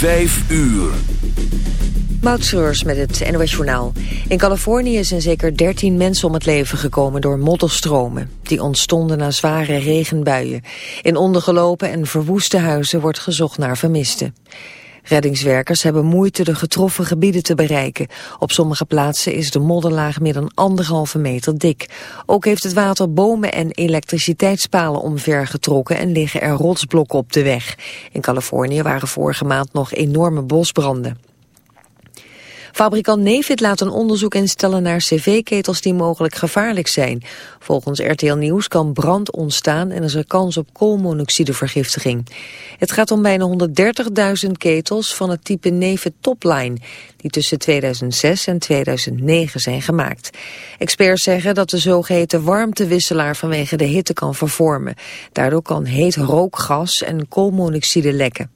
Vijf uur. Moutschreurs met het NOS Journaal. In Californië zijn zeker 13 mensen om het leven gekomen door modderstromen. Die ontstonden na zware regenbuien. In ondergelopen en verwoeste huizen wordt gezocht naar vermisten. Reddingswerkers hebben moeite de getroffen gebieden te bereiken. Op sommige plaatsen is de modderlaag meer dan anderhalve meter dik. Ook heeft het water bomen en elektriciteitspalen omvergetrokken en liggen er rotsblokken op de weg. In Californië waren vorige maand nog enorme bosbranden. Fabrikant Nevid laat een onderzoek instellen naar cv-ketels die mogelijk gevaarlijk zijn. Volgens RTL Nieuws kan brand ontstaan en is er kans op koolmonoxidevergiftiging. Het gaat om bijna 130.000 ketels van het type Nevid Topline, die tussen 2006 en 2009 zijn gemaakt. Experts zeggen dat de zogeheten warmtewisselaar vanwege de hitte kan vervormen. Daardoor kan heet rookgas en koolmonoxide lekken.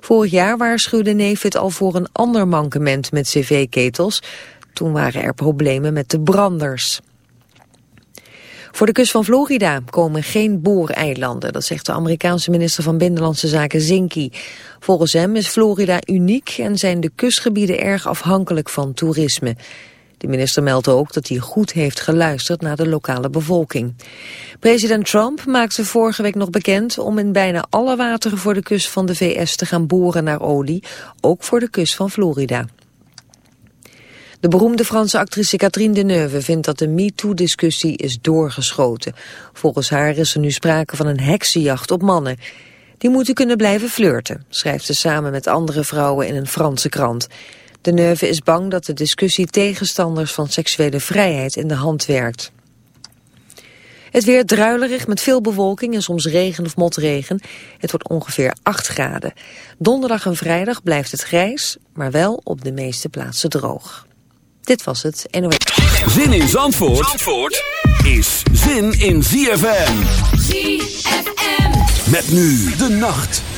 Vorig jaar waarschuwde Nevid al voor een ander mankement met cv-ketels. Toen waren er problemen met de branders. Voor de kust van Florida komen geen booreilanden, dat zegt de Amerikaanse minister van Binnenlandse Zaken Zinki. Volgens hem is Florida uniek en zijn de kustgebieden erg afhankelijk van toerisme. De minister meldt ook dat hij goed heeft geluisterd naar de lokale bevolking. President Trump maakte vorige week nog bekend om in bijna alle wateren voor de kust van de VS te gaan boren naar olie, ook voor de kust van Florida. De beroemde Franse actrice Catherine Deneuve vindt dat de MeToo-discussie is doorgeschoten. Volgens haar is er nu sprake van een heksenjacht op mannen. Die moeten kunnen blijven flirten, schrijft ze samen met andere vrouwen in een Franse krant. De Neuve is bang dat de discussie tegenstanders van seksuele vrijheid in de hand werkt. Het weer druilerig met veel bewolking en soms regen of motregen. Het wordt ongeveer 8 graden. Donderdag en vrijdag blijft het grijs, maar wel op de meeste plaatsen droog. Dit was het NOS. Zin in Zandvoort, Zandvoort is zin in ZFM. ZFM. Met nu de nacht.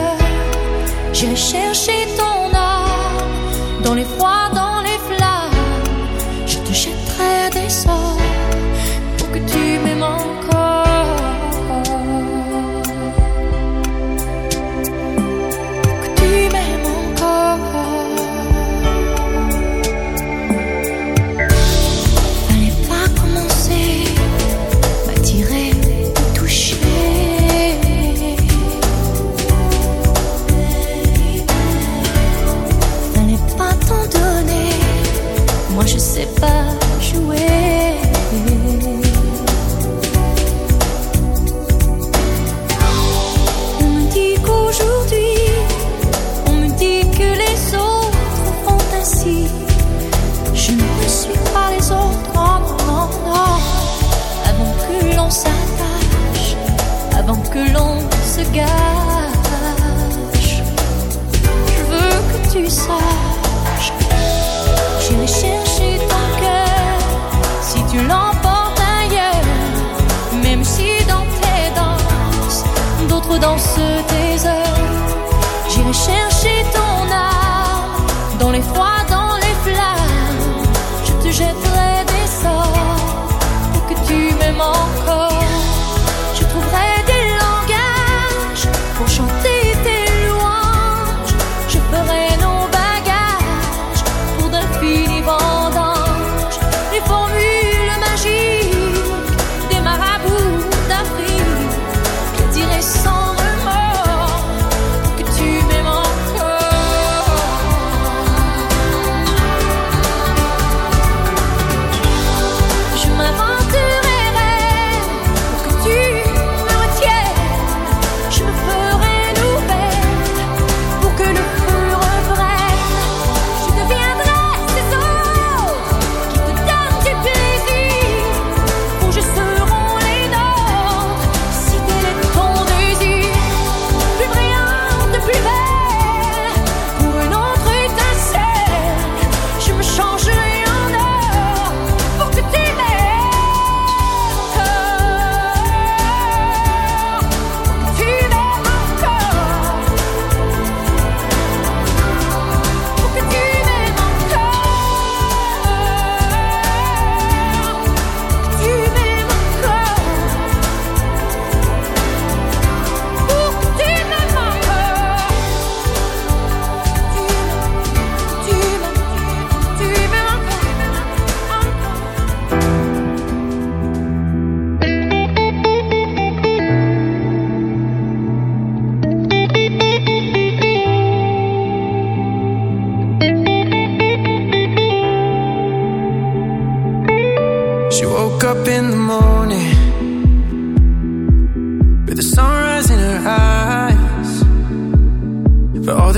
Fallait pas t'en donner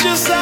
precious.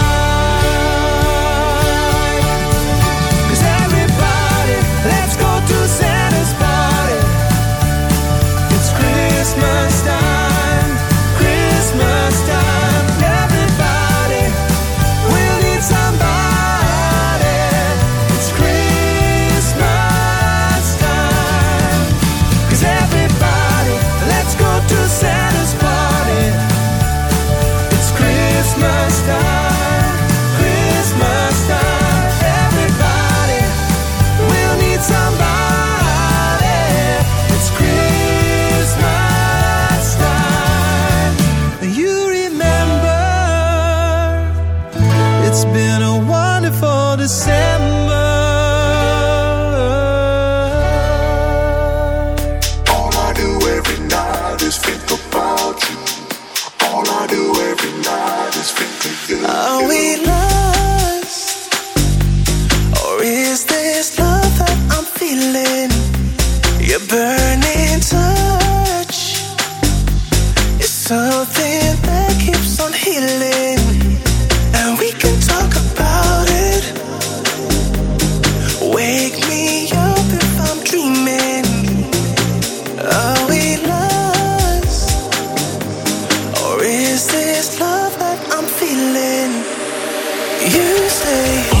you stay.